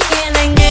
happy and I